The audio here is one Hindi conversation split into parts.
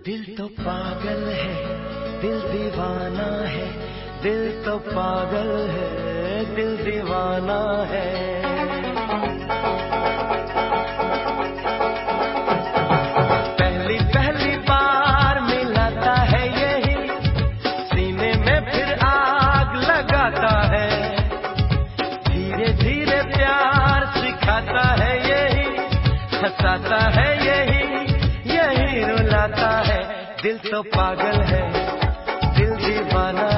पागल है, दिल दीवाना है, दिल तो पागल है, दिल दीवाना है। पहली पहली बार मिलाता है यही, सीने में फिर आग लगाता है। धीरे धीरे प्यार सिखाता है यही, हंसाता है तो पागल है दिल दीवाना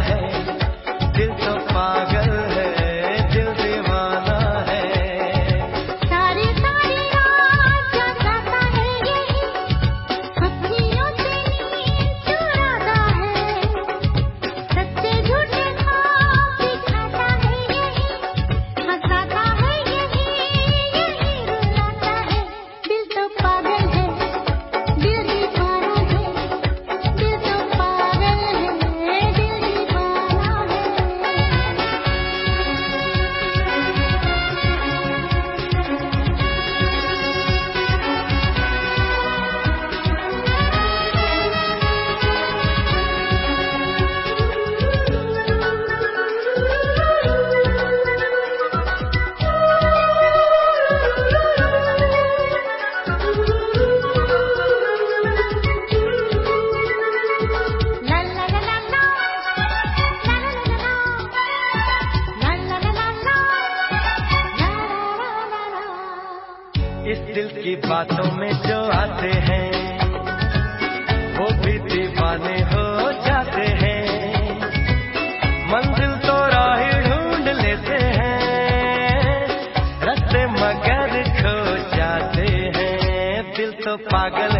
बातों में जो आते हैं, वो भी दीवाने हो जाते हैं। मंजिल तो राह ढूंढ लेते हैं, रस्ते मगर खो जाते हैं। दिल तो पागल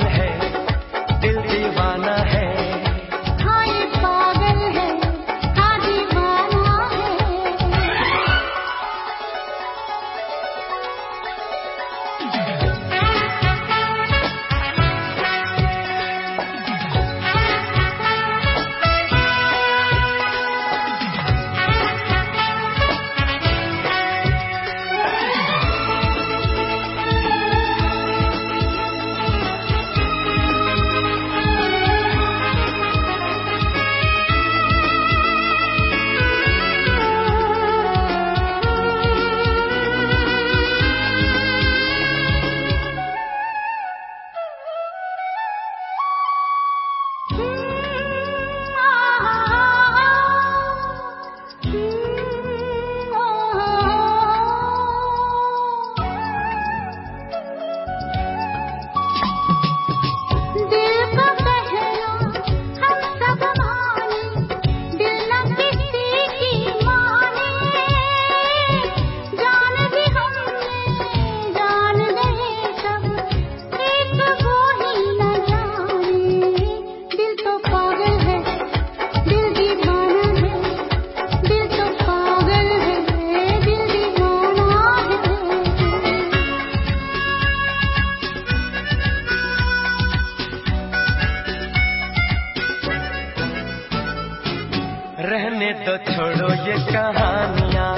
दो छोड़ो ये कहानियाँ।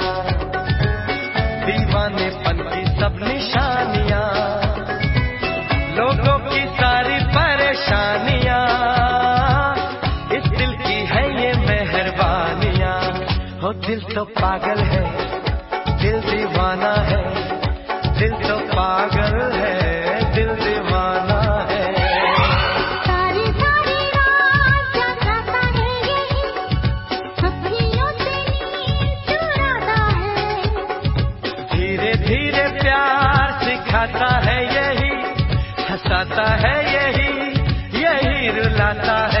दीवाने पन की सब निशानियाँ। लोगों की सारी परेशानियाँ। इस दिल की है ये मेहरबानियाँ। हो दिल तो पागल है, दिल दीवाना है, दिल तो पागल है। सिखाता है यही हंसाता है यही यही रुलाता है